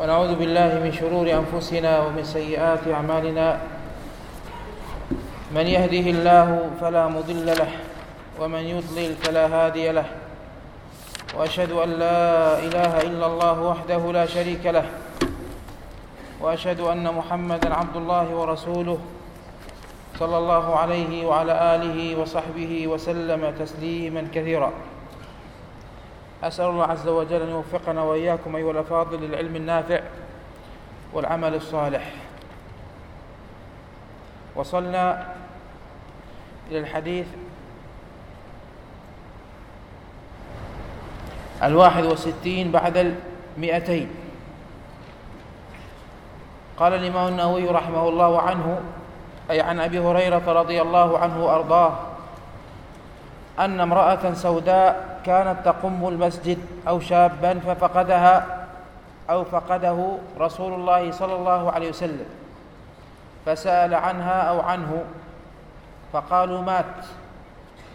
ونعوذ بالله من شرور أنفسنا ومن سيئات أعمالنا. من يهده الله فلا مضل له ومن يضلل فلا هادي له. وأشهد أن لا إله إلا الله وحده لا شريك له. وأشهد أن محمدا عبد الله ورسوله صلى الله عليه وعلى آله وصحبه وسلم تسليما كثيرا. أسأل الله عز وجل أن يوفقنا وإياكم أيها الأفاضل للعلم النافع والعمل الصالح. وصلنا إلى الحديث الواحد وستين بعد المئتين. قال الإمام النووي رحمه الله عنه أي عن أبي هريرة رضي الله عنه وأرضاه أن امرأة سوداء كانت تقم المسجد أو شابا ففقدها أو فقده رسول الله صلى الله عليه وسلم فسأل عنها أو عنه فقالوا مات.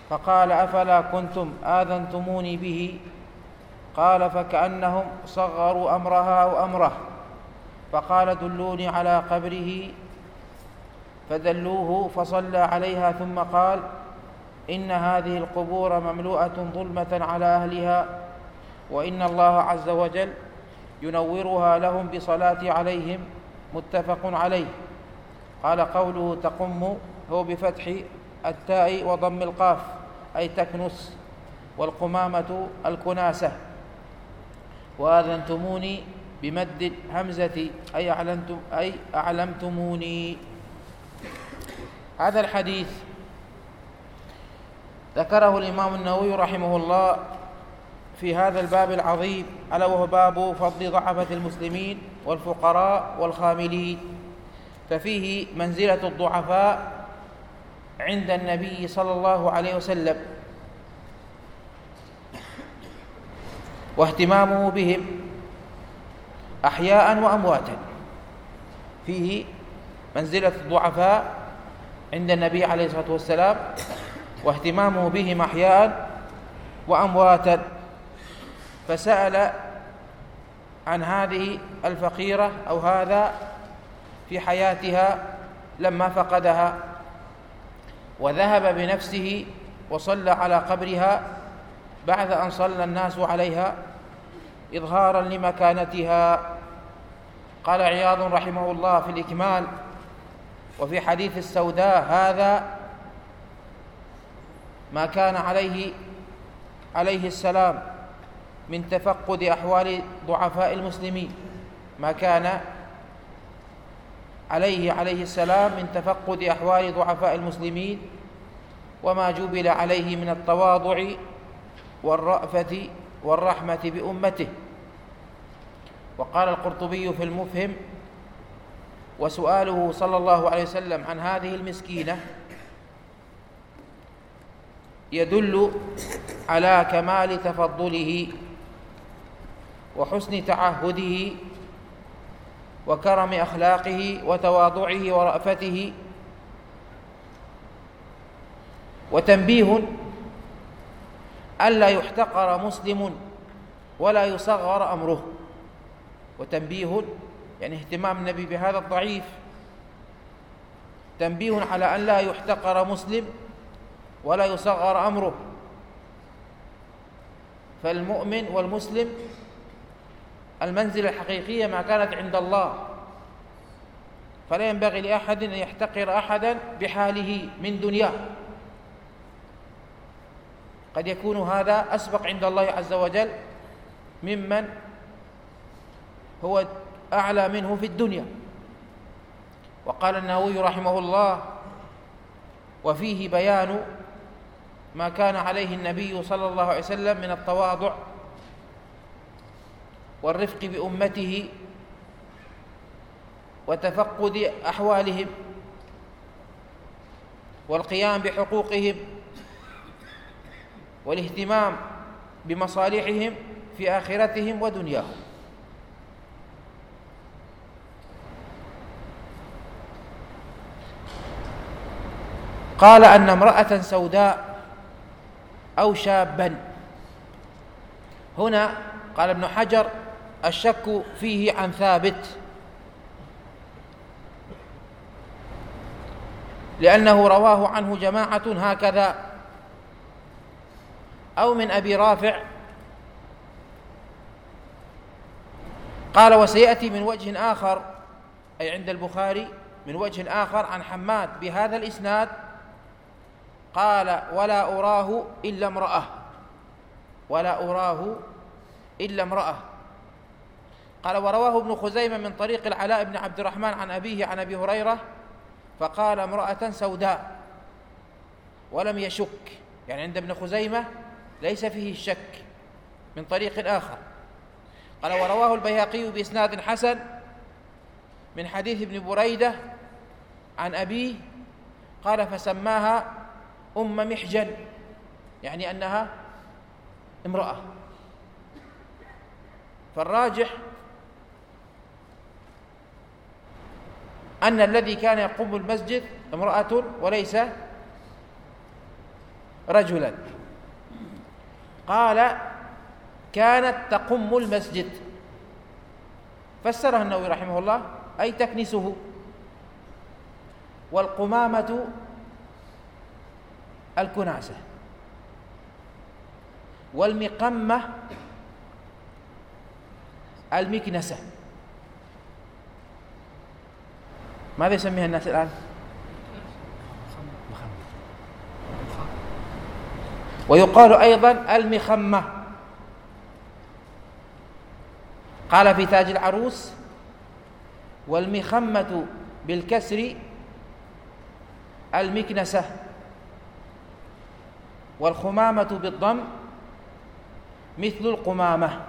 فقال أفلا كنتم آذنتموني به؟ قال فكأنهم صغروا أمرها أو أمره. فقال دلوني على قبره فدلوه فصلى عليها ثم قال إن هذه القبور مملوءة ظلمة على أهلها وإن الله عز وجل ينورها لهم بصلاة عليهم متفق عليه. قال قوله تقم هو بفتح التاء وضم القاف أي تكنس والقمامة الكناسة. وآذنتموني بمد الهمزة أي, أعلنتم أي أعلمتموني. هذا الحديث ذكره الإمام النووي رحمه الله في هذا الباب العظيم ألا وهو باب فضل ضعفة المسلمين والفقراء والخاملين. ففيه منزلة الضعفاء عند النبي صلى الله عليه وسلم. واهتمامه بهم أحياء وأمواتا. فيه منزلة الضعفاء عند النبي عليه الصلاة والسلام واهتمامه بهم أحياء وأمواتا. فسأل عن هذه الفقيرة أو هذا في حياتها لما فقدها وذهب بنفسه وصلى على قبرها بعد أن صلى الناس عليها إظهارا لمكانتها. قال عياض رحمه الله في الإكمال وفي حديث السوداء هذا ما كان عليه عليه السلام من تفقد أحوال ضعفاء المسلمين. ما كان عليه عليه السلام من تفقد أحوال ضعفاء المسلمين وما جبل عليه من التواضع والرأفة والرحمة بأمته. وقال القرطبي في المفهم وسؤاله صلى الله عليه وسلم عن هذه المسكينة يدل على كمال تفضله وحسن تعهده وكرم أخلاقه وتواضعه ورأفته وتنبيه ألا يحتقر مسلم ولا يصغر أمره وتنبيه يعني اهتمام النبي بهذا الضعيف تنبيه على أن لا يحتقر مسلم ولا يصغر أمره. فالمؤمن والمسلم المنزلة الحقيقية ما كانت عند الله. فلا ينبغي لأحد أن يحتقر أحدا بحاله من دنياه. قد يكون هذا أسبق عند الله عز وجل ممن هو أعلى منه في الدنيا. وقال النووي رحمه الله وفيه بيان ما كان عليه النبي صلى الله عليه وسلم من التواضع والرفق بأمته وتفقد أحوالهم والقيام بحقوقهم والاهتمام بمصالحهم في آخرتهم ودنياهم. قال أن امرأة سوداء أو شابا. هنا قال ابن حجر الشك فيه عن ثابت. لأنه رواه عنه جماعة هكذا. أو من أبي رافع. قال وسيأتي من وجه آخر أي عند البخاري من وجه آخر عن حماد بهذا الإسناد قال ولا أراه إلا امرأة. ولا أراه إلا امرأة. قال ورواه ابن خزيمة من طريق العلاء بن عبد الرحمن عن أبيه عن أبي هريرة فقال امرأة سوداء ولم يشك. يعني عند ابن خزيمة ليس فيه الشك من طريق آخر. قال ورواه البيهقي بإسناد حسن من حديث ابن بريدة عن أبيه قال فسماها أم محجن يعني أنها امرأة. فالراجح أن الذي كان يقوم المسجد امرأة وليس رجلا. قال كانت تقم المسجد. فسرها النووي رحمه الله أي تكنسه والقمامة الكناسة. والمقمة المكنسة. ماذا يسميها الناس الآن؟ ويقال أيضا المخمة. قال في تاج العروس والمخمة بالكسر المكنسة. والخمامة بالضم مثل القمامة.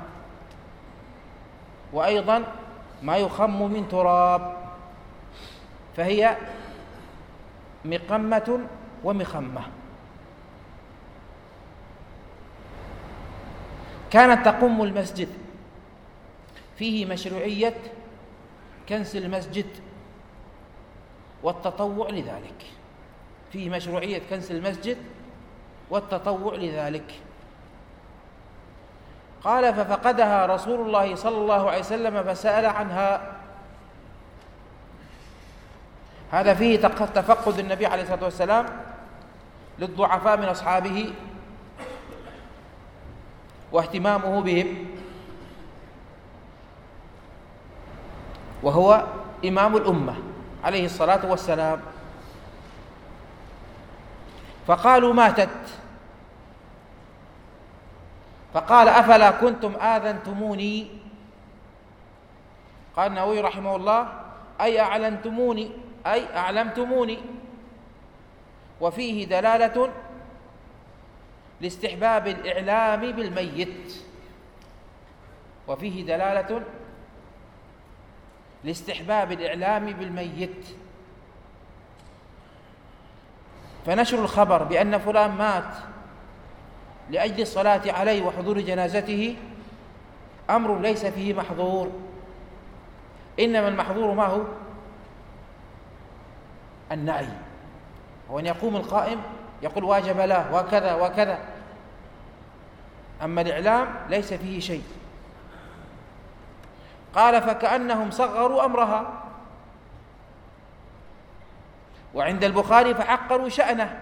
وأيضا ما يخم من تراب فهي مقمة ومخمة. كانت تقم المسجد. فيه مشروعية كنس المسجد والتطوع لذلك. فيه مشروعية كنس المسجد والتطوع لذلك. قال ففقدها رسول الله صلى الله عليه وسلم فسأل عنها. هذا فيه تفقد النبي عليه الصلاة والسلام للضعفاء من أصحابه واهتمامه بهم. وهو إمام الأمة عليه الصلاة والسلام. فقالوا ماتت. فقال أفلا كنتم آذنتموني؟ قال النووي رحمه الله أي أعلنتموني؟ أي أعلمتموني. وفيه دلالة لاستحباب الإعلام بالميت. وفيه دلالة لاستحباب الإعلام بالميت. فنشر الخبر بأن فلان مات لأجل الصلاة عليه وحضور جنازته. أمر ليس فيه محظور. إنما المحظور ما هو؟ النعي. وأن يقوم القائم يقول واجب له وكذا وكذا. أما الإعلام ليس فيه شيء. قال فكأنهم صغروا أمرها. وعند البخاري فحقروا شأنه.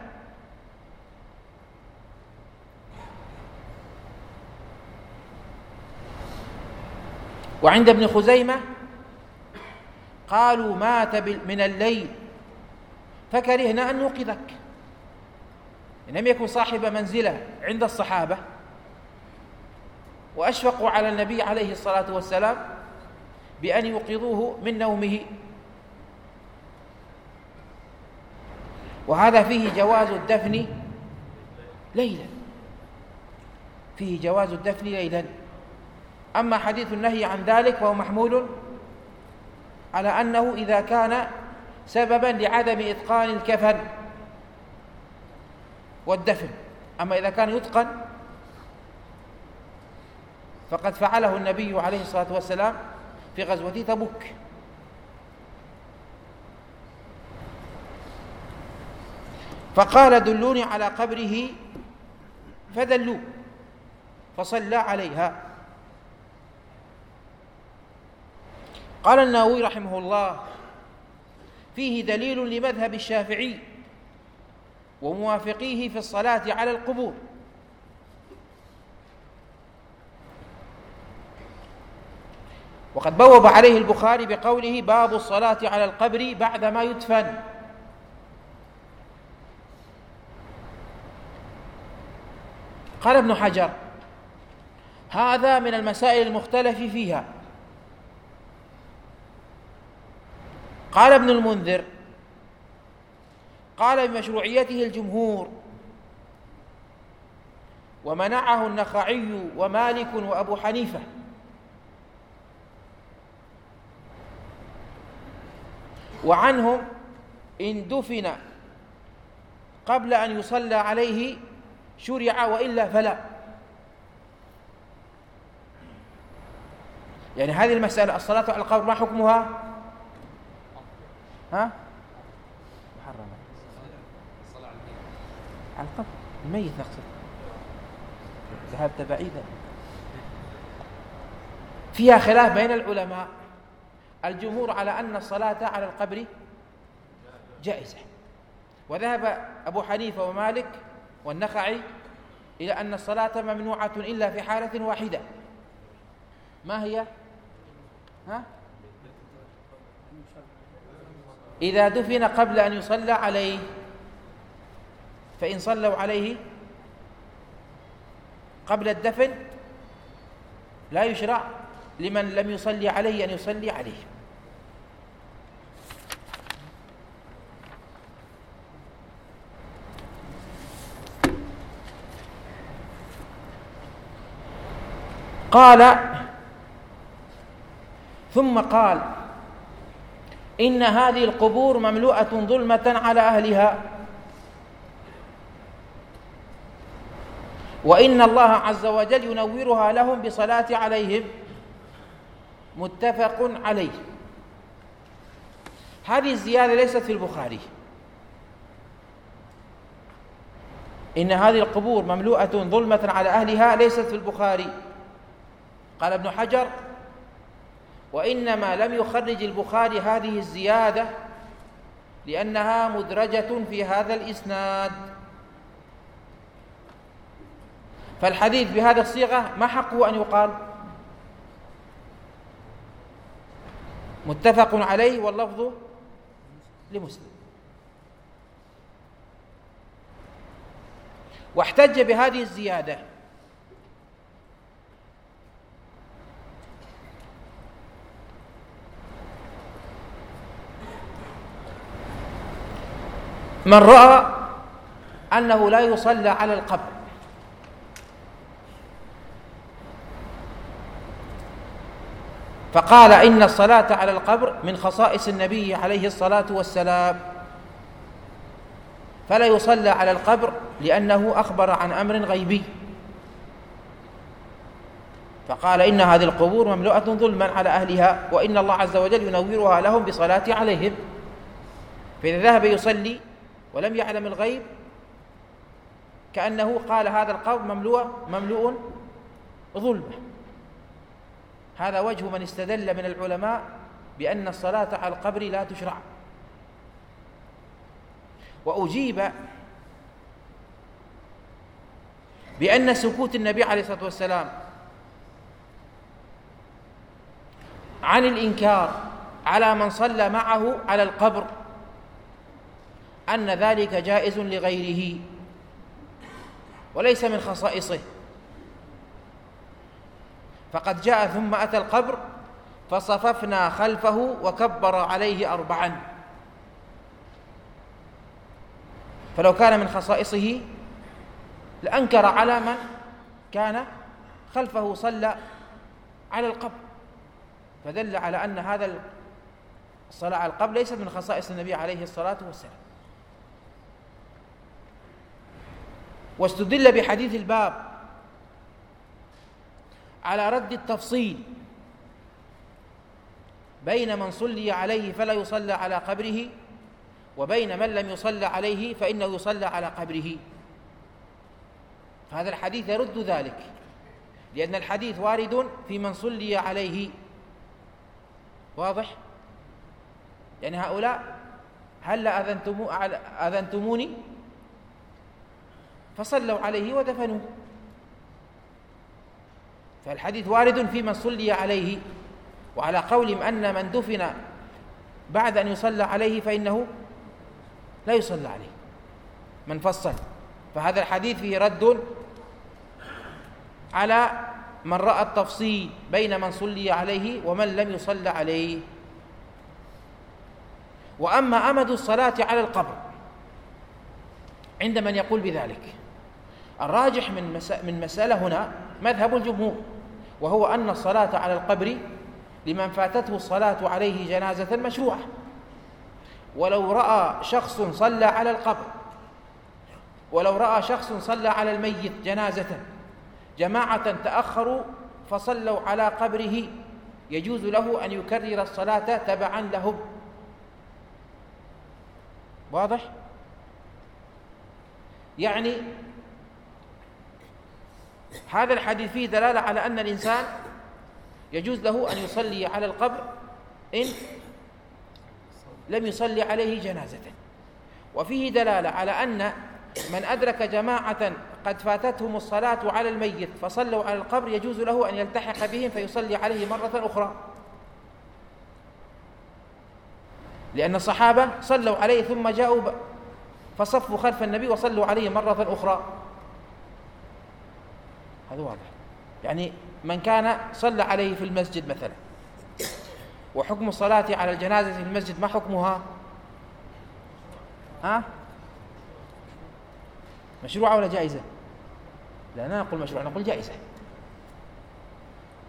وعند ابن خزيمة قالوا مات من الليل فكرهنا أن نوقظك. لم يكن صاحب منزلة عند الصحابة وأشفقوا على النبي عليه الصلاة والسلام بأن يوقظوه من نومه. وهذا فيه جواز الدفن ليلا. فيه جواز الدفن ليلا. أما حديث النهي عن ذلك فهو محمول على أنه إذا كان سببا لعدم إتقان الكفن والدفن. أما إذا كان يتقن فقد فعله النبي عليه الصلاة والسلام في غزوة تبوك. فقال دلوني على قبره فدلوا فصلى عليها. قال النووي رحمه الله فيه دليل لمذهب الشافعي وموافقيه في الصلاة على القبور. وقد بوب عليه البخاري بقوله باب الصلاة على القبر بعدما يدفن. قال ابن حجر هذا من المسائل المختلف فيها. قال ابن المنذر قال بمشروعيته الجمهور ومنعه النخعي ومالك وأبو حنيفة. وعنهم إن دفن قبل أن يصلى عليه شرع وإلا فلا. يعني هذه المسألة الصلاة على القبر ما حكمها؟ ها؟ محرمة. على القبر. الميت نقصد. ذهبت بعيدا. فيها خلاف بين العلماء. الجمهور على أن الصلاة على القبر جائزة. وذهب أبو حنيفة ومالك والنخعي إلى أن الصلاة ممنوعة إلا في حالة واحدة ما هي؟ ها؟ إذا دفن قبل أن يصلى عليه فإن صلوا عليه قبل الدفن لا يشرع لمن لم يصلي عليه أن يصلي عليه قال ثم قال إن هذه القبور مملوءة ظلمة على أهلها. وإن الله عز وجل ينورها لهم بصلاة عليهم. متفق عليه. هذه الزيادة ليست في البخاري. إن هذه القبور مملوءة ظلمة على أهلها ليست في البخاري. قال ابن حجر وإنما لم يخرج البخاري هذه الزيادة لأنها مدرجة في هذا الإسناد. فالحديث بهذه الصيغة ما حقه أن يقال؟ متفق عليه واللفظ لمسلم. واحتج بهذه الزيادة من رأى أنه لا يصلى على القبر. فقال إن الصلاة على القبر من خصائص النبي عليه الصلاة والسلام. فلا يصلى على القبر لأنه أخبر عن أمر غيبي. فقال إن هذه القبور مملوءة ظلما على أهلها وإن الله عز وجل ينورها لهم بصلاة عليهم. فإذا ذهب يصلي ولم يعلم الغيب كأنه قال هذا القبر مملوء مملوء ظلمة. هذا وجه من استدل من العلماء بأن الصلاة على القبر لا تشرع. وأجيب بأن سكوت النبي عليه الصلاة والسلام عن الإنكار على من صلى معه على القبر أن ذلك جائز لغيره. وليس من خصائصه. فقد جاء ثم أتى القبر فصففنا خلفه وكبر عليه أربعا. فلو كان من خصائصه لأنكر على من كان خلفه صلى على القبر. فدل على أن هذا الصلاة على القبر ليست من خصائص النبي عليه الصلاة والسلام. واستدل بحديث الباب على رد التفصيل بين من صلي عليه فلا يصلى على قبره وبين من لم يصلى عليه فإنه يصلى على قبره. هذا الحديث يرد ذلك لأن الحديث وارد في من صلي عليه. واضح؟ يعني هؤلاء هل أذنتمو أذنتموني؟ فصلوا عليه ودفنوه. فالحديث وارد في من صلي عليه وعلى قولهم أن من دفن بعد أن يصلى عليه فإنه لا يصلى عليه. من فصل. فهذا الحديث فيه رد على من رأى التفصيل بين من صلي عليه ومن لم يصلى عليه. وأما أمد الصلاة على القبر عند من يقول بذلك. الراجح من من مسألة هنا مذهب الجمهور وهو أن الصلاة على القبر لمن فاتته الصلاة عليه جنازة مشروعة ولو رأى شخص صلى على القبر ولو رأى شخص صلى على الميت جنازة جماعة تأخروا فصلوا على قبره يجوز له أن يكرر الصلاة تبعا لهم واضح؟ يعني هذا الحديث فيه دلالة على أن الإنسان يجوز له أن يصلي على القبر إن لم يصلي عليه جنازة. وفيه دلالة على أن من أدرك جماعة قد فاتتهم الصلاة على الميت فصلوا على القبر يجوز له أن يلتحق بهم فيصلي عليه مرة أخرى. لأن الصحابة صلوا عليه ثم جاءوا فصفوا خلف النبي وصلوا عليه مرة أخرى. هذا واضح. يعني من كان صلى عليه في المسجد مثلا وحكم الصلاة على الجنازة في المسجد ما حكمها؟ ها؟ مشروعة ولا جائزة؟ لا نقول مشروع نقول جائزة.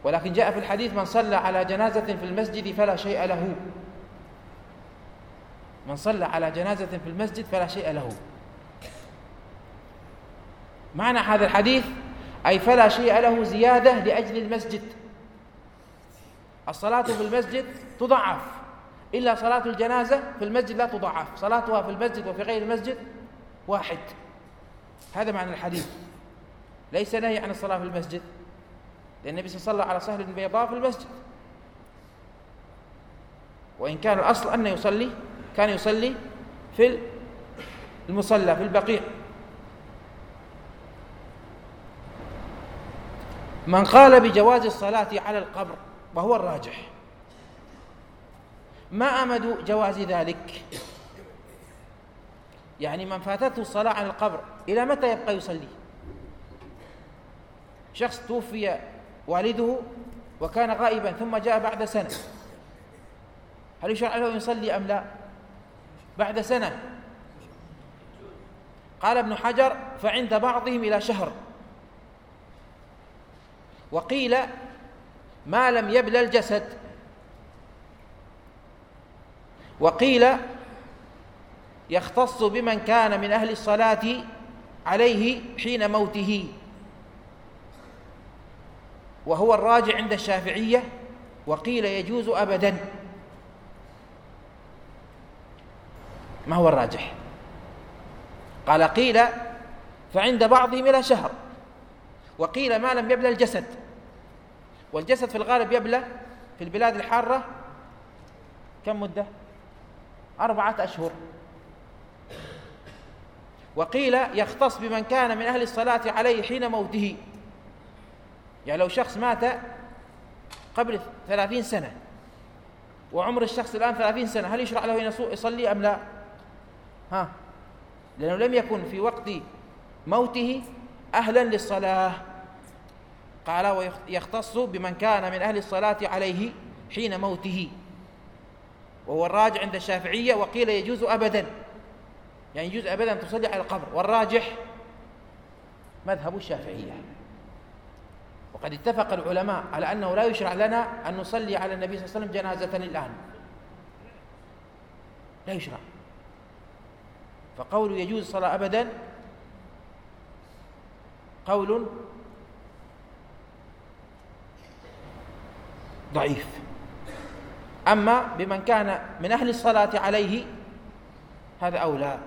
ولكن جاء في الحديث من صلى على جنازة في المسجد فلا شيء له. من صلى على جنازة في المسجد فلا شيء له. معنى هذا الحديث أي فلا شيء له زيادة لأجل المسجد. الصلاة في المسجد تضعف. إلا صلاة الجنازة في المسجد لا تضعف. صلاتها في المسجد وفي غير المسجد واحد. هذا معنى الحديث. ليس نهي عن الصلاة في المسجد. لأن النبي صلى على سهل بيضاء في المسجد. وإن كان الأصل أن يصلي كان يصلي في المصلى في البقيع. من قال بجواز الصلاة على القبر وهو الراجح. ما أمد جواز ذلك؟ يعني من فاتته الصلاة على القبر إلى متى يبقى يصلي؟ شخص توفي والده وكان غائبا ثم جاء بعد سنة. هل يشرع له يصلي أم لا؟ بعد سنة. قال ابن حجر فعند بعضهم إلى شهر. وقيل ما لم يبلى الجسد. وقيل يختص بمن كان من أهل الصلاة عليه حين موته. وهو الراجع عند الشافعية وقيل يجوز أبدا. ما هو الراجح؟ قال قيل فعند بعضهم إلى شهر. وقيل ما لم يبلى الجسد. والجسد في الغالب يبلى في البلاد الحارة. كم مدة؟ أربعة أشهر. وقيل يختص بمن كان من أهل الصلاة عليه حين موته. يعني لو شخص مات قبل ثلاثين سنة وعمر الشخص الآن ثلاثين سنة هل يشرع له أن يصلي أم لا؟ ها. لأنه لم يكن في وقت موته أهلا للصلاة. قال ويختص بمن كان من أهل الصلاة عليه حين موته. وهو الراجع عند الشافعية وقيل يجوز أبدا. يعني يجوز أبدا تصلي على القبر. والراجح مذهب الشافعية. وقد اتفق العلماء على أنه لا يشرع لنا أن نصلي على النبي صلى الله عليه وسلم جنازة الآن. لا يشرع. فقول يجوز الصلاة أبدا قول ضعيف. أما بمن كان من أهل الصلاة عليه هذا أولى.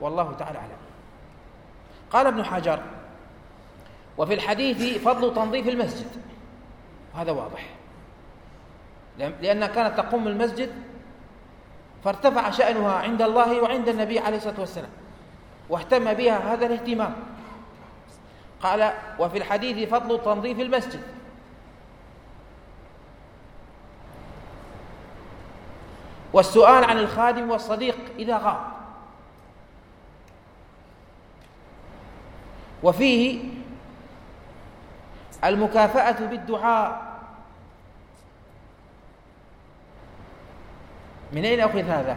والله تعالى أعلم. قال ابن حجر وفي الحديث فضل تنظيف المسجد. هذا واضح. لأنها كانت تقوم المسجد فارتفع شأنها عند الله وعند النبي عليه الصلاة والسلام واهتم بها هذا الاهتمام. قال وفي الحديث فضل تنظيف المسجد. والسؤال عن الخادم والصديق إذا غاب. وفيه المكافأة بالدعاء. من أين أخذ هذا؟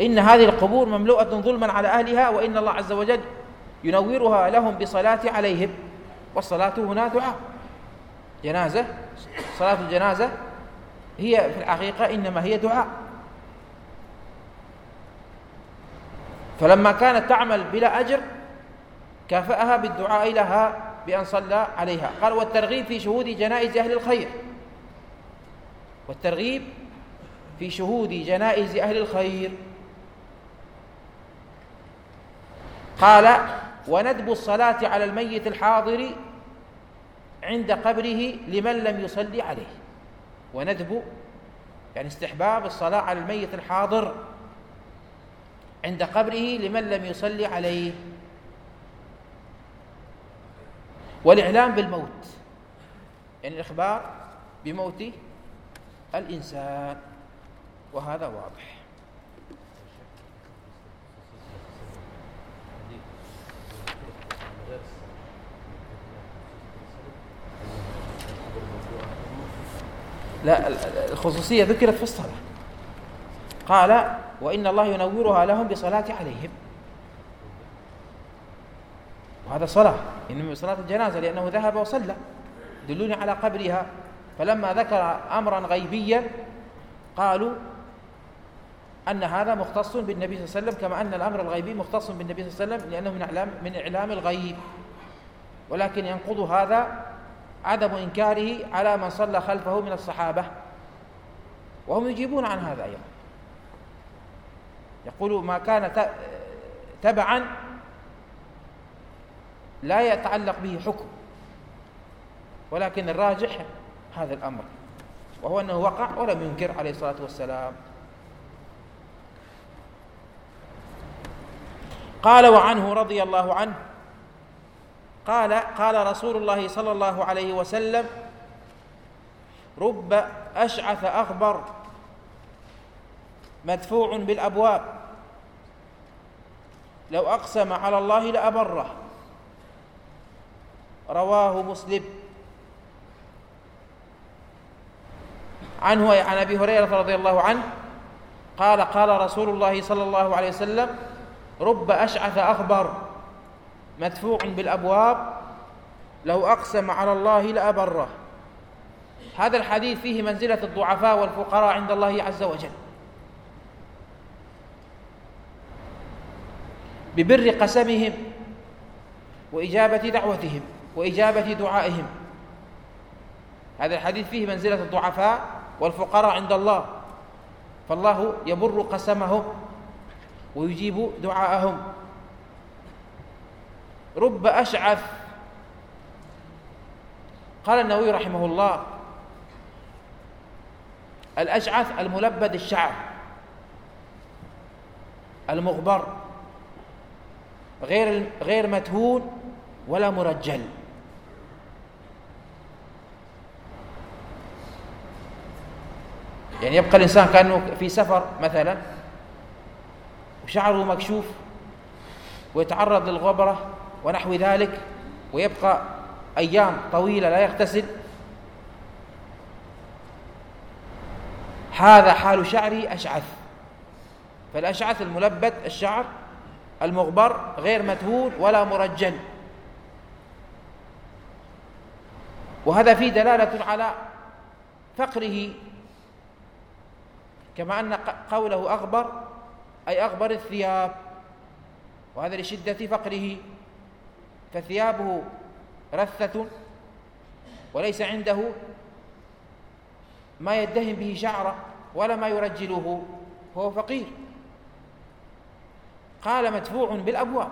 إن هذه القبور مملوءة ظلما على أهلها وإن الله عز وجل ينورها لهم بصلاة عليهم. والصلاة هنا دعاء. جنازة صلاة الجنازة. هي في الحقيقة إنما هي دعاء. فلما كانت تعمل بلا أجر كافأها بالدعاء لها بأن صلى عليها. قال والترغيب في شهود جنائز أهل الخير. والترغيب في شهود جنائز أهل الخير. قال وندب الصلاة على الميت الحاضر عند قبره لمن لم يصلي عليه. وندب يعني استحباب الصلاة على الميت الحاضر عند قبره لمن لم يصلي عليه. والإعلام بالموت يعني الإخبار بموت الإنسان وهذا واضح. لا الخصوصية ذكرت في الصلاة. قال وإن الله ينورها لهم بصلاة عليهم. وهذا صلاة إنما صلاة الجنازة لأنه ذهب وصلى دلوني على قبرها. فلما ذكر أمرا غيبيا قالوا أن هذا مختص بالنبي صلى الله عليه وسلم كما أن الأمر الغيبي مختص بالنبي صلى الله عليه وسلم لأنه من إعلام من إعلام الغيب. ولكن ينقض هذا عدم إنكاره على من صلى خلفه من الصحابة. وهم يجيبون عن هذا أيضا. يقول ما كان تبعا لا يتعلق به حكم. ولكن الراجح هذا الأمر. وهو أنه وقع ولم ينكر عليه الصلاة والسلام. قال وعنه رضي الله عنه قال قال رسول الله صلى الله عليه وسلم رب أشعث أخبر مدفوع بالأبواب لو أقسم على الله لأبره. رواه مسلم. عنه عن أبي هريرة رضي الله عنه قال قال رسول الله صلى الله عليه وسلم رب أشعث أخبر. مدفوع بالأبواب لو أقسم على الله لأبره. هذا الحديث فيه منزلة الضعفاء والفقراء عند الله عز وجل. ببر قسمهم وإجابة دعوتهم وإجابة دعائهم. هذا الحديث فيه منزلة الضعفاء والفقراء عند الله. فالله يبر قسمهم ويجيب دعاءهم. رب أشعث. قال النووي رحمه الله الأشعث الملبد الشعر المغبر غير غير متهون ولا مرجل. يعني يبقى الإنسان كأنه في سفر مثلا وشعره مكشوف ويتعرض للغبرة ونحو ذلك ويبقى أيام طويلة لا يغتسل. هذا حال شعره أشعث. فالأشعث الملبد الشعر المغبر غير متهون ولا مرجل. وهذا فيه دلالة على فقره. كما أن قوله أغبر أي أغبر الثياب. وهذا لشدة فقره. فثيابه رثة وليس عنده ما يدهن به شعره ولا ما يرجله هو فقير. قال مدفوع بالأبواب.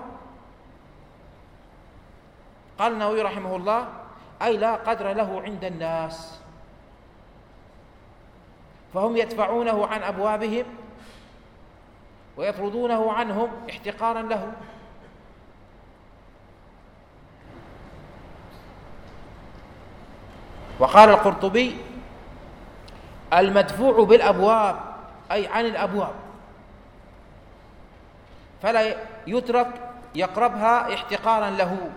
قال النووي رحمه الله أي لا قدر له عند الناس. فهم يدفعونه عن أبوابهم ويطردونه عنهم احتقارا له. وقال القرطبي المدفوع بالأبواب أي عن الأبواب. فلا يترك يقربها احتقارا له.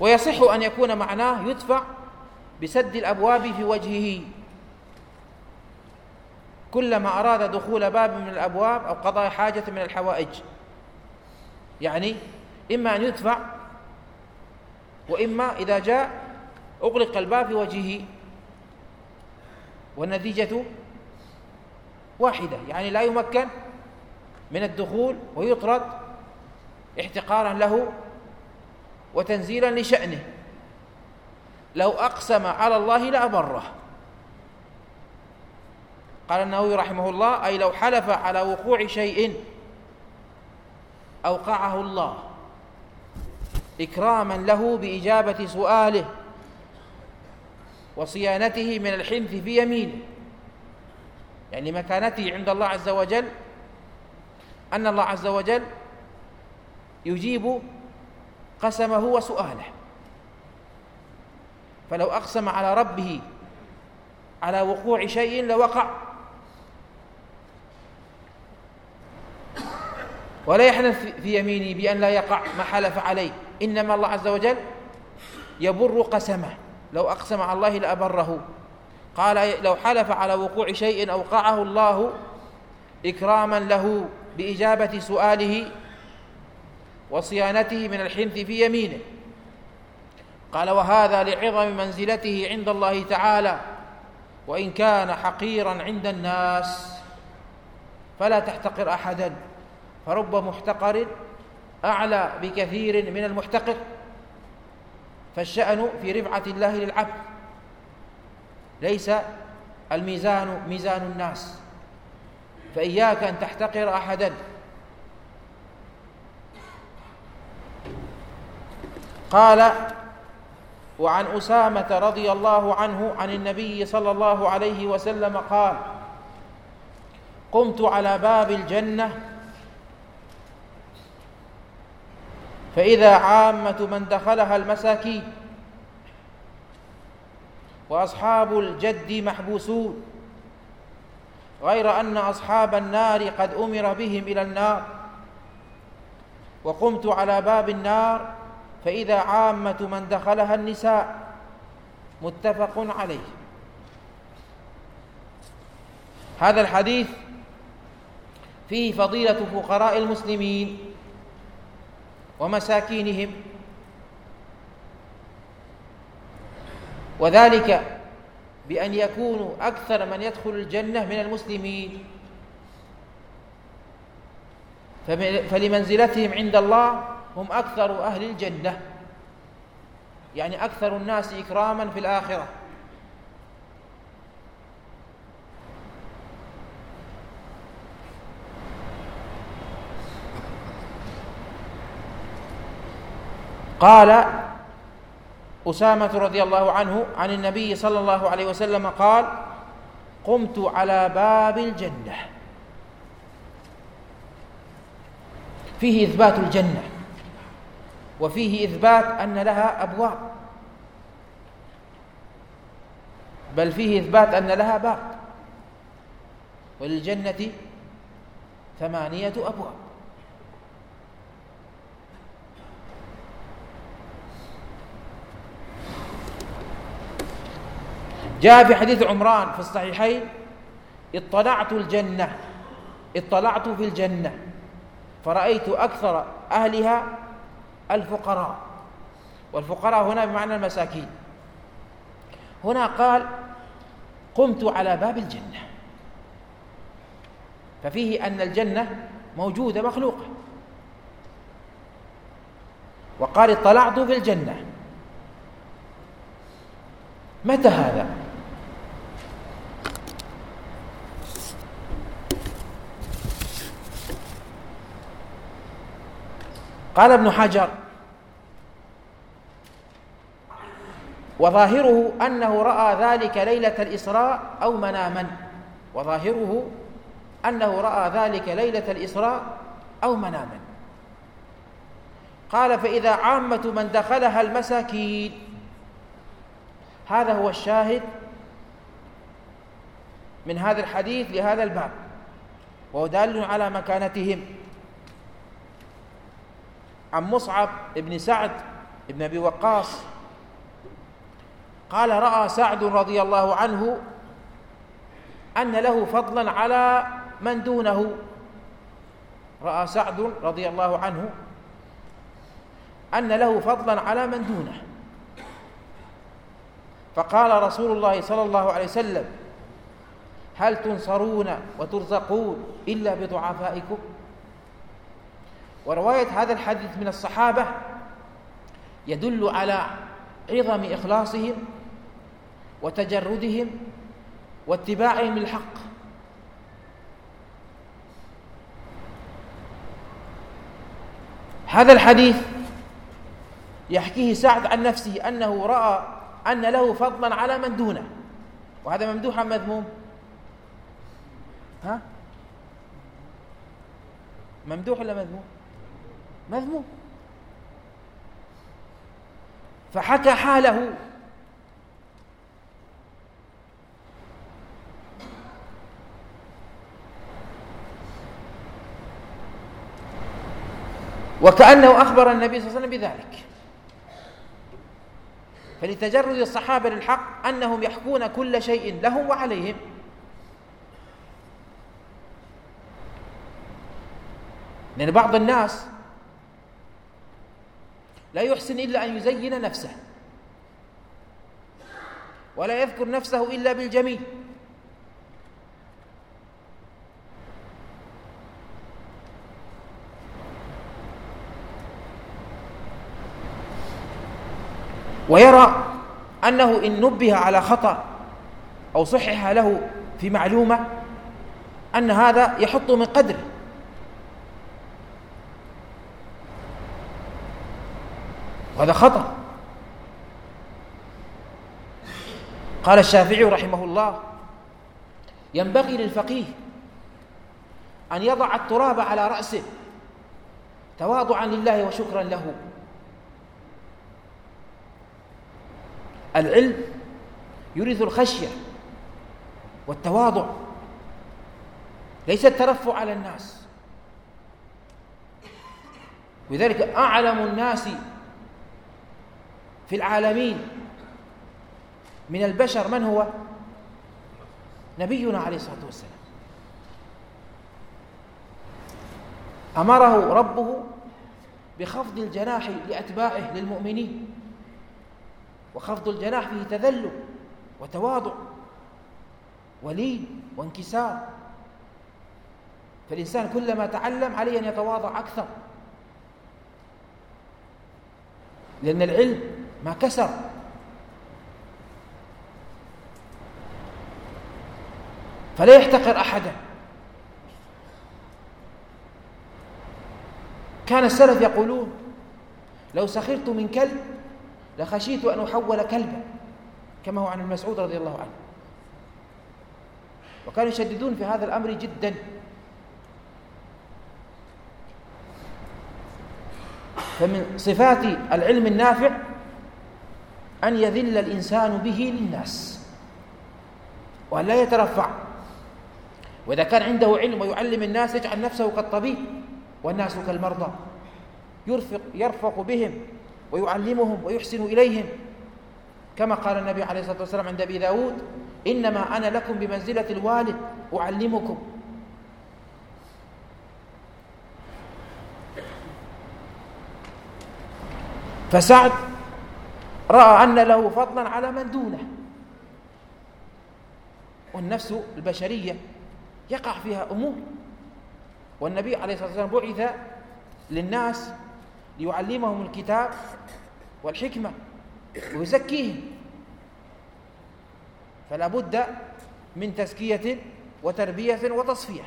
ويصح أن يكون معناه يدفع بسد الأبواب في وجهه. كلما أراد دخول باب من الأبواب أو قضاء حاجة من الحوائج. يعني إما أن يدفع وإما إذا جاء أغلق الباب في وجهه والنتيجة واحدة يعني لا يمكن من الدخول ويطرد احتقارا له وتنزيلا لشأنه. لو أقسم على الله لأبره. قال النووي رحمه الله أي لو حلف على وقوع شيء أوقعه الله. إكراما له بإجابة سؤاله وصيانته من الحنث في يمينه. يعني مكانته عند الله عز وجل أن الله عز وجل يجيب قسمه وسؤاله. فلو أقسم على ربه على وقوع شيء لوقع. ولا يحنث في يمينه بأن لا يقع ما حلف عليه. إنما الله عز وجل يبر قسمه. لو أقسم على الله لأبره. قال لو حلف على وقوع شيء أوقعه الله إكراما له بإجابة سؤاله وصيانته من الحنث في يمينه. قال وهذا لعظم منزلته عند الله تعالى وإن كان حقيرا عند الناس فلا تحتقر أحدا. فرب محتقر أعلى بكثير من المحتقر فالشأن في رفعة الله للعبد. ليس الميزان ميزان الناس فإياك أن تحتقر أحدا. قال وعن أسامة رضي الله عنه عن النبي صلى الله عليه وسلم قال قمت على باب الجنة فإذا عامة من دخلها المساكين وأصحاب الجد محبوسون غير أن أصحاب النار قد أمر بهم إلى النار. وقمت على باب النار فإذا عامة من دخلها النساء متفق عليه. هذا الحديث فيه فضيلة فقراء المسلمين. ومساكينهم. وذلك بأن يكونوا أكثر من يدخل الجنة من المسلمين. فلمنزلتهم عند الله هم أكثر أهل الجنة. يعني أكثر الناس إكراما في الآخرة. قال أسامة رضي الله عنه عن النبي صلى الله عليه وسلم قال قمت على باب الجنة. فيه إثبات الجنة وفيه إثبات أن لها أبواب بل فيه إثبات أن لها باب وللجنة ثمانية أبواب. جاء في حديث عمران في الصحيحين اطلعت الجنة اطلعت في الجنة فرأيت أكثر أهلها الفقراء. والفقراء هنا بمعنى المساكين. هنا قال قمت على باب الجنة. ففيه أن الجنة موجودة مخلوقة. وقال اطلعت في الجنة. متى هذا؟ قال ابن حجر وظاهره أنه رأى ذلك ليلة الإسراء أو مناما. وظاهره أنه رأى ذلك ليلة الإسراء أو مناما. قال فإذا عامة من دخلها المساكين. هذا هو الشاهد من هذا الحديث لهذا الباب. وهو دال على مكانتهم. عن مصعب بن سعد بن أبي وقاص قال رأى سعد رضي الله عنه أن له فضلا على من دونه. رأى سعد رضي الله عنه أن له فضلا على من دونه. فقال رسول الله صلى الله عليه وسلم هل تنصرون وترزقون إلا بضعفائكم؟ ورواية هذا الحديث من الصحابة يدل على عظم إخلاصهم وتجردهم واتباعهم للحق. هذا الحديث يحكيه سعد عن نفسه أنه رأى أن له فضلا على من دونه. وهذا ممدوح أم مذموم؟ ها؟ ممدوح ولا مذموم؟ مذموم فحكى حاله. وكأنه أخبر النبي صلى الله عليه وسلم بذلك. فلتجرد الصحابة للحق أنهم يحكون كل شيء لهم وعليهم. لأن بعض الناس لا يحسن إلا أن يزين نفسه. ولا يذكر نفسه إلا بالجميل. ويرى أنه إن نبه على خطأ أو صحح له في معلومة أن هذا يحط من قدره. وهذا خطأ. قال الشافعي رحمه الله ينبغي للفقيه أن يضع التراب على رأسه تواضعا لله وشكرا له. العلم يورث الخشية والتواضع ليس الترفع على الناس. لذلك أعلم الناس في العالمين من البشر من هو؟ نبينا عليه الصلاة والسلام. أمره ربه بخفض الجناح لأتباعه للمؤمنين وخفض الجناح فيه تذلل وتواضع ولين وانكسار. فالإنسان كلما تعلم عليه أن يتواضع أكثر لأن العلم ما كسر. فلا يحتقر أحدا. كان السلف يقولون لو سخرت من كلب لخشيت أن أحول كلبا كما هو عن المسعود رضي الله عنه. وكانوا يشددون في هذا الأمر جدا. فمن صفات العلم النافع أن يذل الإنسان به للناس وأن لا يترفع. وإذا كان عنده علم ويعلم الناس يجعل نفسه كالطبيب والناس كالمرضى. يرفق يرفق بهم ويعلمهم ويحسن إليهم. كما قال النبي عليه الصلاة والسلام عند أبي داود إنما أنا لكم بمنزلة الوالد أعلمكم. فسعد رأى أن له فضلا على من دونه. والنفس البشرية يقع فيها أمور. والنبي عليه الصلاة والسلام بعث للناس ليعلمهم الكتاب والحكمة ويزكيهم. فلا بد من تزكية وتربية وتصفية.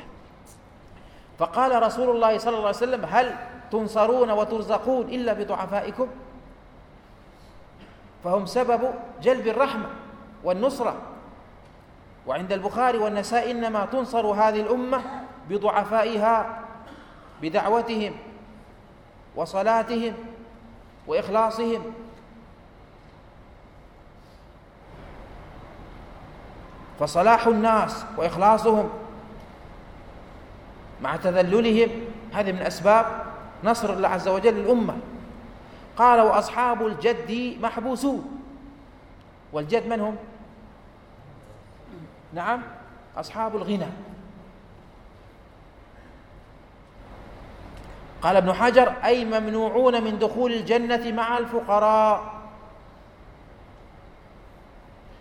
فقال رسول الله صلى الله عليه وسلم هل تنصرون وترزقون إلا بضعفائكم؟ فهم سبب جلب الرحمة والنصرة. وعند البخاري والنساء إنما تنصر هذه الأمة بضعفائها بدعوتهم وصلاتهم وإخلاصهم. فصلاح الناس وإخلاصهم مع تذللهم هذه من أسباب نصر الله عز وجل للأمة. قال وأصحاب الجد محبوسون. والجد من هم؟ نعم أصحاب الغنى. قال ابن حجر أي ممنوعون من دخول الجنة مع الفقراء.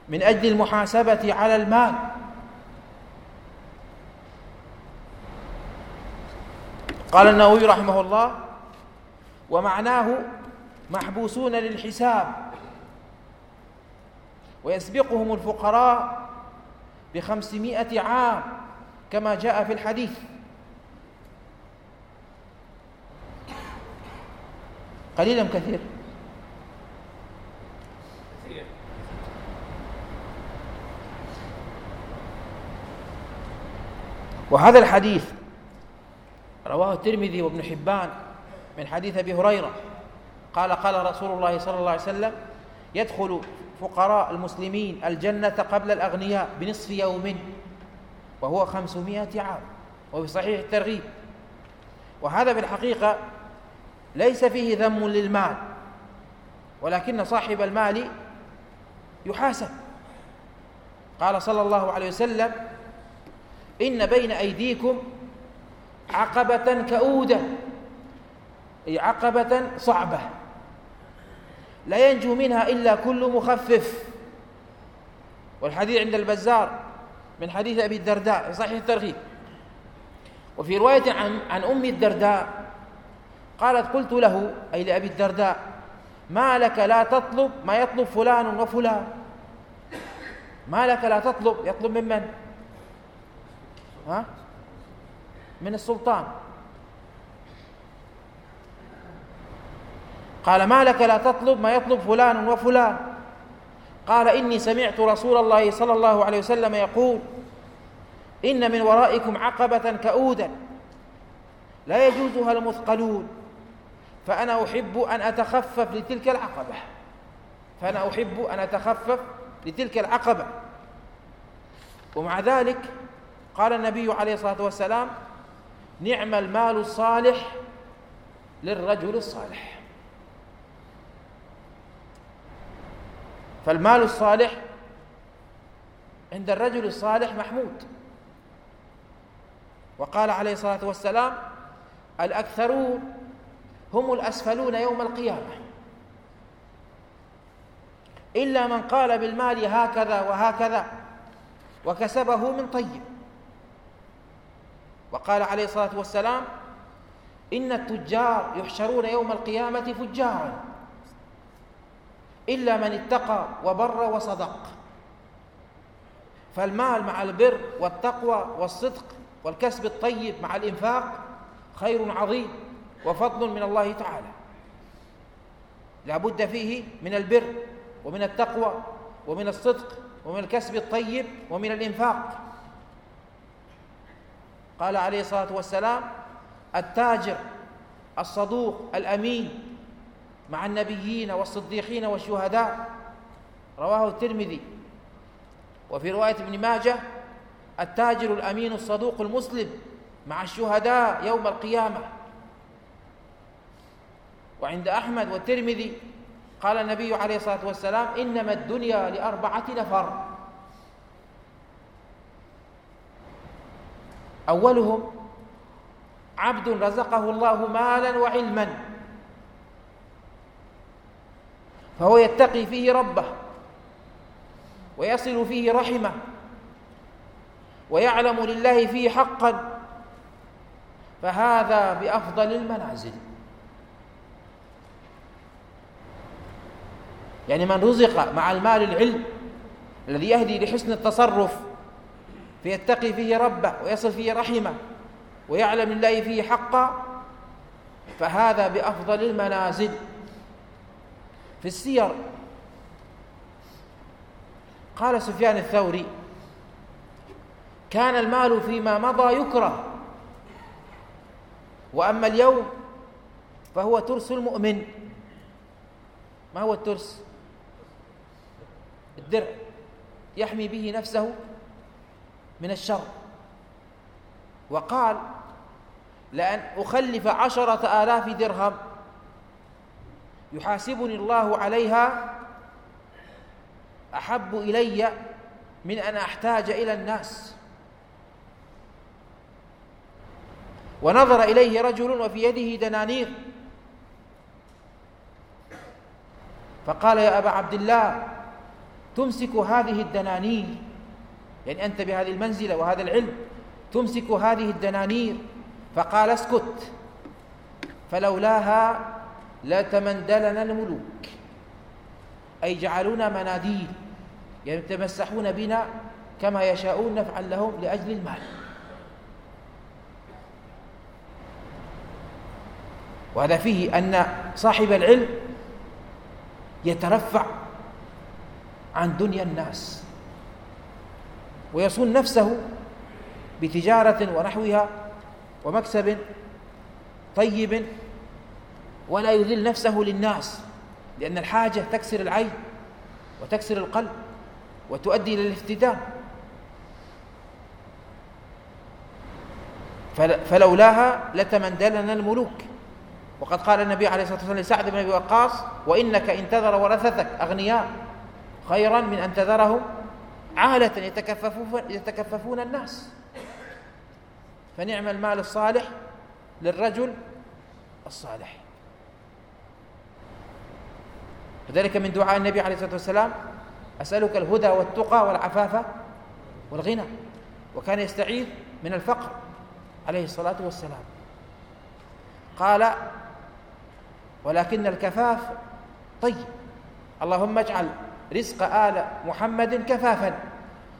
من أجل المحاسبة على المال. قال النووي رحمه الله ومعناه محبوسون للحساب. ويسبقهم الفقراء بخمسمائة عام كما جاء في الحديث. قليلا كثير. وهذا الحديث رواه الترمذي وابن حبان من حديث أبي هريرة. قال قال رسول الله صلى الله عليه وسلم يدخل فقراء المسلمين الجنة قبل الأغنياء بنصف يوم وهو خمسمائة عام وفي صحيح الترغيب. وهذا بالحقيقة ليس فيه ذم للمال ولكن صاحب المال يحاسب. قال صلى الله عليه وسلم إن بين أيديكم عقبة كؤودة أي عقبة صعبة. لا ينجو منها إلا كل مخفف. والحديث عند البزار من حديث أبي الدرداء صحيح الترغيب. وفي رواية عن, عن أم الدرداء قالت قلت له أي لأبي الدرداء ما لك لا تطلب ما يطلب فلان وفلان؟ ما لك لا تطلب يطلب من من؟ ها؟ من السلطان. قال ما لك لا تطلب ما يطلب فلان وفلان. قال إني سمعت رسول الله صلى الله عليه وسلم يقول إن من ورائكم عقبة كؤودا لا يجوزها المثقلون فأنا أحب أن أتخفف لتلك العقبة. فأنا أحب أن أتخفف لتلك العقبة. ومع ذلك قال النبي عليه الصلاة والسلام نعم المال الصالح للرجل الصالح. فالمال الصالح عند الرجل الصالح محمود. وقال عليه الصلاة والسلام الأكثرون هم الأسفلون يوم القيامة. إلا من قال بالمال هكذا وهكذا وكسبه من طيب. وقال عليه الصلاة والسلام إن التجار يحشرون يوم القيامة فجارا. إلا من اتقى وبر وصدق. فالمال مع البر والتقوى والصدق والكسب الطيب مع الإنفاق خير عظيم وفضل من الله تعالى. لا بد فيه من البر ومن التقوى ومن الصدق ومن الكسب الطيب ومن الإنفاق. قال عليه الصلاة والسلام التاجر الصدوق الأمين مع النبيين والصديقين والشهداء. رواه الترمذي. وفي رواية ابن ماجه التاجر الأمين الصدوق المسلم مع الشهداء يوم القيامة. وعند أحمد والترمذي قال النبي عليه الصلاة والسلام إنما الدنيا لأربعة نفر. أولهم عبد رزقه الله مالا وعلما. فهو يتقي فيه ربه ويصل فيه رحمه ويعلم لله فيه حقا فهذا بأفضل المنازل. يعني من رزق مع المال العلم الذي يهدي لحسن التصرف فيتقي فيه ربه ويصل فيه رحمه ويعلم لله فيه حقا فهذا بأفضل المنازل. في السير. قال سفيان الثوري كان المال فيما مضى يكره وأما اليوم فهو ترس المؤمن. ما هو الترس؟ الدرع يحمي به نفسه من الشر. وقال لأن أخلف عشرة آلاف درهم. يحاسبني الله عليها أحب إلي من أن أحتاج إلى الناس. ونظر إليه رجل وفي يده دنانير. فقال يا أبا عبد الله تمسك هذه الدنانير يعني أنت بهذه المنزلة وهذا العلم تمسك هذه الدنانير. فقال اسكت فلولاها لتمندلنا الملوك. أي جعلونا مناديل يتمسحون بنا كما يشاءون نفعل لهم لأجل المال. وهذا فيه أن صاحب العلم يترفع عن دنيا الناس ويصون نفسه بتجارة ونحوها ومكسب طيب ولا يذل نفسه للناس لأن الحاجة تكسر العين وتكسر القلب وتؤدي إلى الافتداء. فلولاها لتمندلنا الملوك. وقد قال النبي عليه الصلاة والسلام لسعد بن أبي وقاص وإنك إن تذر ورثتك أغنياء خيرا من أن تذرهم عالة يتكففون, يتكففون الناس. فنعم المال الصالح للرجل الصالح. وذلك من دعاء النبي عليه الصلاة والسلام أسألك الهدى والتقى والعفاف والغنى. وكان يستعيذ من الفقر عليه الصلاة والسلام. قال ولكن الكفاف طيب اللهم اجعل رزق آل محمد كفافا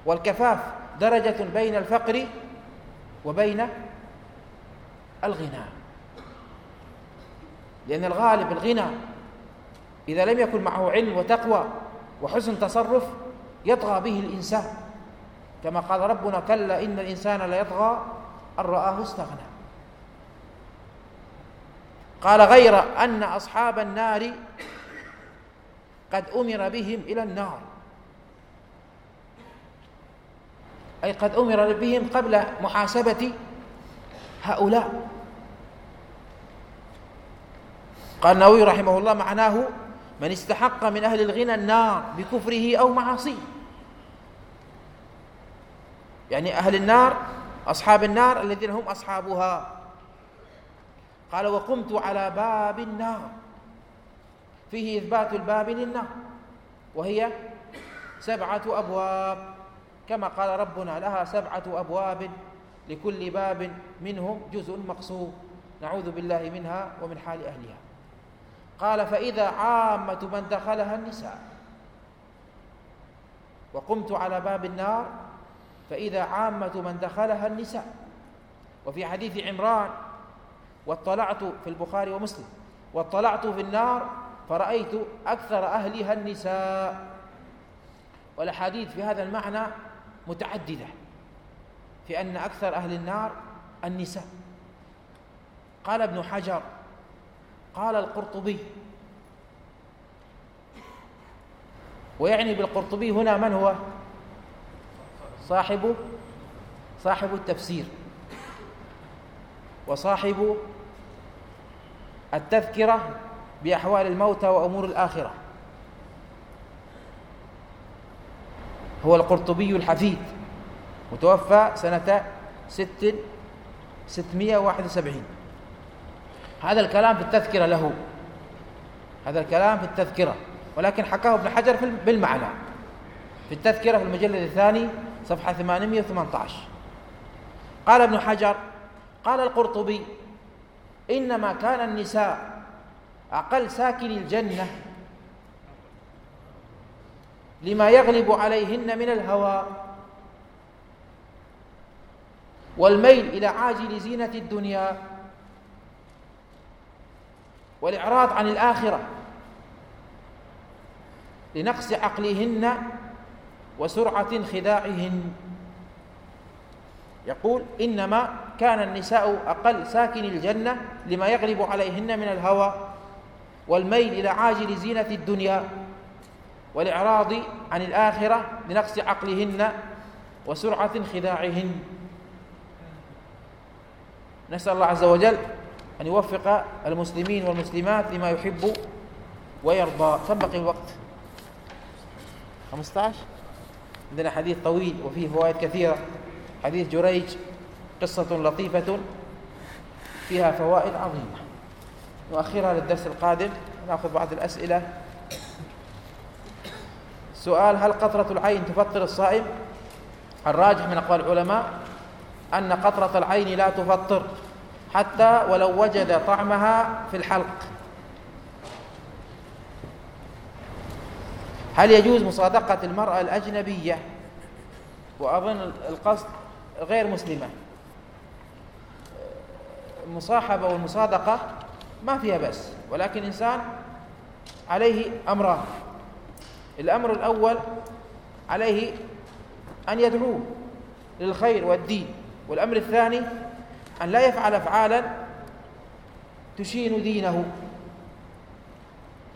والكفاف درجة بين الفقر وبين الغنى. لأن الغالب الغنى إذا لم يكن معه علم وتقوى وحسن تصرف يطغى به الإنسان. كما قال ربنا كلا إن الإنسان ليطغى أن رآه استغنى. قال غير أن أصحاب النار قد أمر بهم إلى النار. أي قد أمر بهم قبل محاسبة هؤلاء. قال النووي رحمه الله معناه من استحق من أهل الغنى النار بكفره أو معاصيه. يعني أهل النار أصحاب النار الذين هم أصحابها. قال وقمت على باب النار. فيه إثبات الباب للنار وهي سبعة أبواب. كما قال ربنا لها سبعة أبواب لكل باب منهم جزء مقصود. نعوذ بالله منها ومن حال أهلها. قال فإذا عامة من دخلها النساء. وقمت على باب النار فإذا عامة من دخلها النساء. وفي حديث عمران واطلعت في البخاري ومسلم واطلعت في النار فرأيت أكثر أهلها النساء. والأحاديث في هذا المعنى متعددة في أن أكثر أهل النار النساء. قال ابن حجر قال القرطبي. ويعني بالقرطبي هنا من هو؟ صاحب صاحب التفسير. وصاحب التذكرة بأحوال الموتى وأمور الآخرة. هو القرطبي الحفيد متوفى سنة ست ستمائة واحد وسبعين. هذا الكلام في التذكرة له. هذا الكلام في التذكرة. ولكن حكاه ابن حجر بالمعنى. في التذكرة في المجلد الثاني صفحة 818 قال ابن حجر قال القرطبي إنما كان النساء أقل ساكن الجنة لما يغلب عليهن من الهوى والميل إلى عاجل زينة الدنيا. والإعراض عن الآخرة. لنقص عقلهن وسرعة خداعهن. يقول إنما كان النساء أقل ساكن الجنة لما يغلب عليهن من الهوى والميل إلى عاجل زينة الدنيا. والإعراض عن الآخرة لنقص عقلهن وسرعة خداعهن. نسأل الله عز وجل أن يوفق المسلمين والمسلمات لما يحب ويرضى. كم بقي الوقت؟ 15 عندنا حديث طويل وفيه فوائد كثيرة. حديث جريج قصة لطيفة فيها فوائد عظيمة. نؤخرها للدرس القادم نأخذ بعض الأسئلة. سؤال هل قطرة العين تفطر الصائم؟ الراجح من أقوال العلماء أن قطرة العين لا تفطر. حتى ولو وجد طعمها في الحلق. هل يجوز مصادقة المرأة الأجنبية وأظن القصد غير مسلمة؟ المصاحبة والمصادقة ما فيها بس ولكن إنسان عليه أمران. الأمر الأول عليه أن يدعوه للخير والدين والأمر الثاني أن لا يفعل أفعالا تشين دينه.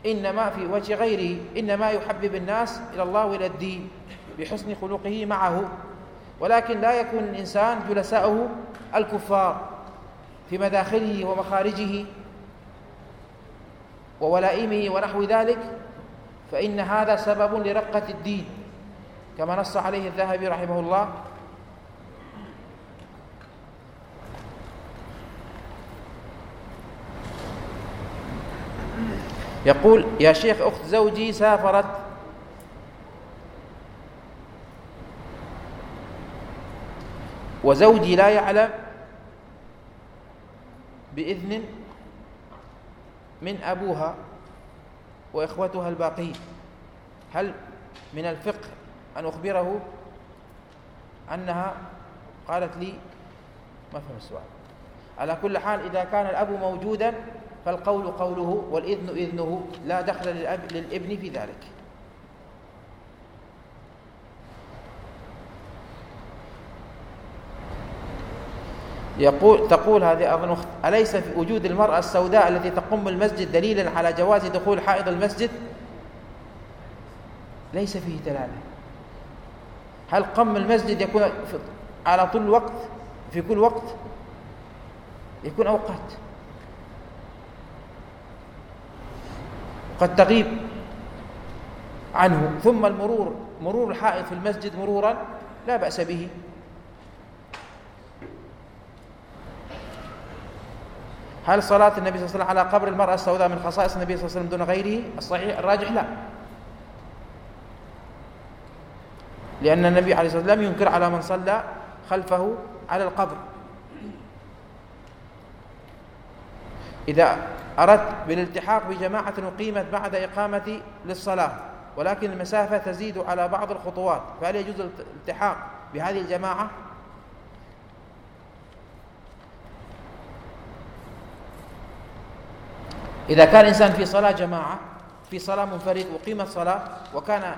إنما في وجه غيره إنما يحبب الناس إلى الله وإلى الدين بحسن خلقه معه. ولكن لا يكون الإنسان جلساؤه الكفار في مداخله ومخارجه وولائمه ونحو ذلك فإن هذا سبب لرقة الدين كما نص عليه الذهبي رحمه الله. يقول يا شيخ أخت زوجي سافرت. وزوجي لا يعلم بإذن من أبوها وإخوتها الباقين. هل من الفقه أن أخبره أنها قالت لي؟ ما فهم السؤال. على كل حال إذا كان الأب موجودا فالقول قوله والإذن إذنه لا دخل للأب للابن في ذلك. يقول تقول هذه أظن أخت أليس في وجود المرأة السوداء التي تقم المسجد دليلا على جواز دخول حائض المسجد؟ ليس فيه دلالة. هل قم المسجد يكون على طول الوقت؟ في كل وقت؟ يكون أوقات. قد تغيب عنه. ثم المرور مرور الحائط في المسجد مرورا لا بأس به. هل صلاة النبي صلى الله عليه وسلم على قبر المرأة السوداء من خصائص النبي صلى الله عليه وسلم دون غيره؟ الصحيح الراجح لا. لأن النبي عليه الصلاة والسلام ينكر على من صلى خلفه على القبر. إذا أردت بالالتحاق بجماعة أقيمت بعد إقامة للصلاة ولكن المسافة تزيد على بعض الخطوات فهل يجوز الالتحاق بهذه الجماعة؟ إذا كان إنسان في صلاة جماعة في صلاة منفرد وقيمة صلاة وكان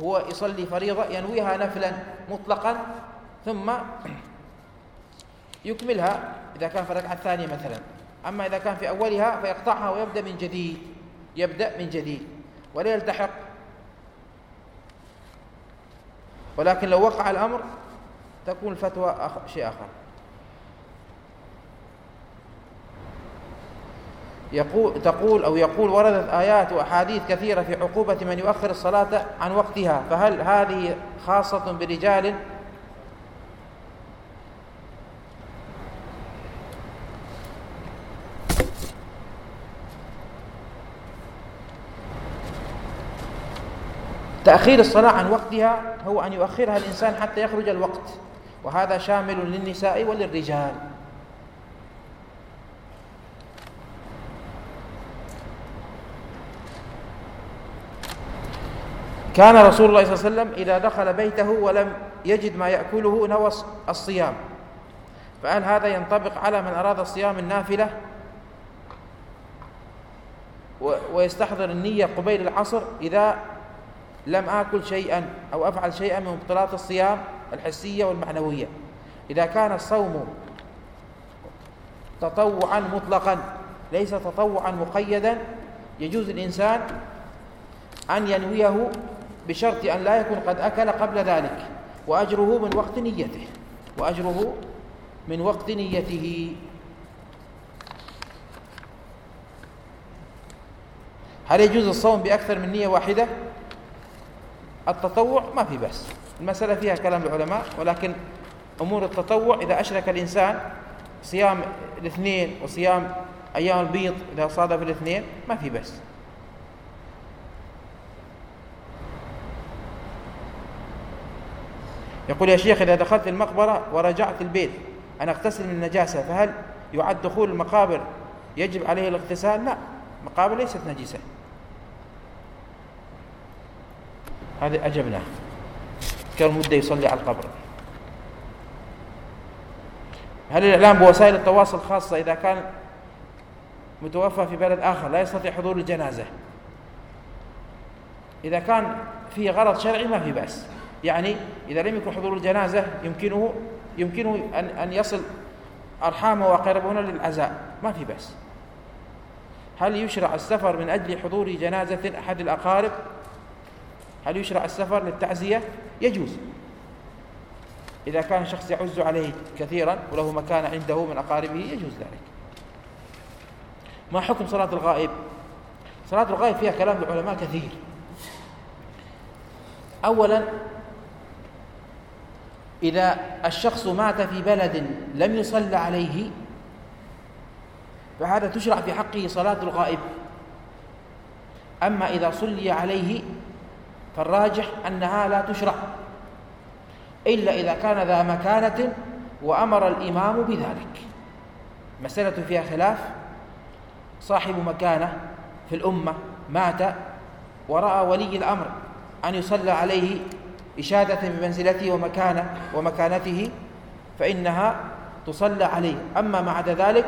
هو يصلي فريضة ينويها نفلا مطلقا ثم يكملها إذا كان في الركعة الثانية مثلا. أما إذا كان في أولها فيقطعها ويبدأ من جديد. يبدأ من جديد. ولا يلتحق. ولكن لو وقع الأمر تكون الفتوى شيء آخر. يقول تقول أو يقول وردت آيات وأحاديث كثيرة في عقوبة من يؤخر الصلاة عن وقتها. فهل هذه خاصة برجال تأخير الصلاة عن وقتها هو أن يؤخرها الإنسان حتى يخرج الوقت. وهذا شامل للنساء وللرجال. كان رسول الله صلى الله عليه وسلم إذا دخل بيته ولم يجد ما يأكله نوى الصيام. فهل هذا ينطبق على من أراد الصيام النافلة ويستحضر النية قبيل العصر إذا لم آكل شيئا أو أفعل شيئا من مبطلات الصيام الحسية والمعنوية. إذا كان الصوم تطوعا مطلقا ليس تطوعا مقيدا يجوز الإنسان أن ينويه بشرط أن لا يكون قد أكل قبل ذلك وأجره من وقت نيته وأجره من وقت نيته. هل يجوز الصوم بأكثر من نية واحدة؟ التطوع ما في بس المسألة فيها كلام العلماء ولكن أمور التطوع إذا أشرك الإنسان صيام الاثنين وصيام أيام البيض إذا صادف الاثنين ما في بس يقول يا شيخ إذا دخلت المقبرة ورجعت البيت أنا أغتسل من النجاسة فهل يعد دخول المقابر يجب عليه الاغتسال؟ لا المقابر ليست نجسة. هذا أجبناه. كان مدة يصلي على القبر. هل الإعلام بوسائل التواصل الخاصة إذا كان متوفى في بلد آخر لا يستطيع حضور الجنازة؟ إذا كان في غرض شرعي ما في بأس. يعني إذا لم يكن حضور الجنازة يمكنه يمكنه أن أن يصل أرحامه وأقربونه للعزاء ما في بأس. هل يشرع السفر من أجل حضور جنازة أحد الأقارب؟ هل يشرع السفر للتعزية؟ يجوز. إذا كان شخص يعز عليه كثيرا وله مكان عنده من أقاربه يجوز ذلك. ما حكم صلاة الغائب؟ صلاة الغائب فيها كلام العلماء كثير. أولا إذا الشخص مات في بلد لم يصلى عليه فهذا تشرع في حقه صلاة الغائب. أما إذا صلي عليه فالراجح أنها لا تشرع إلا إذا كان ذا مكانة وأمر الإمام بذلك. مسألة فيها خلاف صاحب مكانة في الأمة مات ورأى ولي الأمر أن يصلى عليه إشادة بمنزلته ومكانه ومكانته فإنها تصلى عليه. أما ما عدا ذلك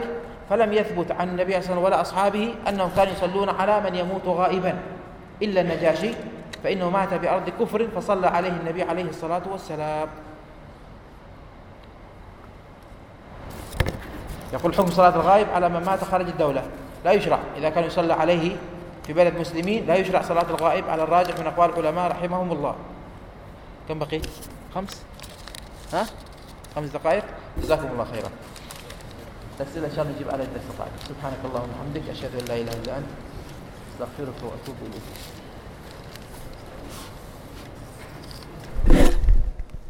فلم يثبت عن النبي صلى الله عليه وسلم ولا أصحابه أنهم كانوا يصلون على من يموت غائبا إلا النجاشي فإنه مات بأرض كفر فصلى عليه النبي عليه الصلاة والسلام. يقول حكم صلاة الغائب على من مات خارج الدولة. لا يشرع. إذا كان يصلى عليه في بلد مسلمين لا يشرع صلاة الغائب على الراجح من أقوال العلماء رحمهم الله. كم بقي؟ خمس؟ ها؟ خمس دقائق؟ جزاكم الله خيرا. الأسئلة إن شاء الله نجيب على الدرس سبحانك اللهم وبحمدك أشهد أن لا إله إلا أنت أستغفرك وأتوب إليك.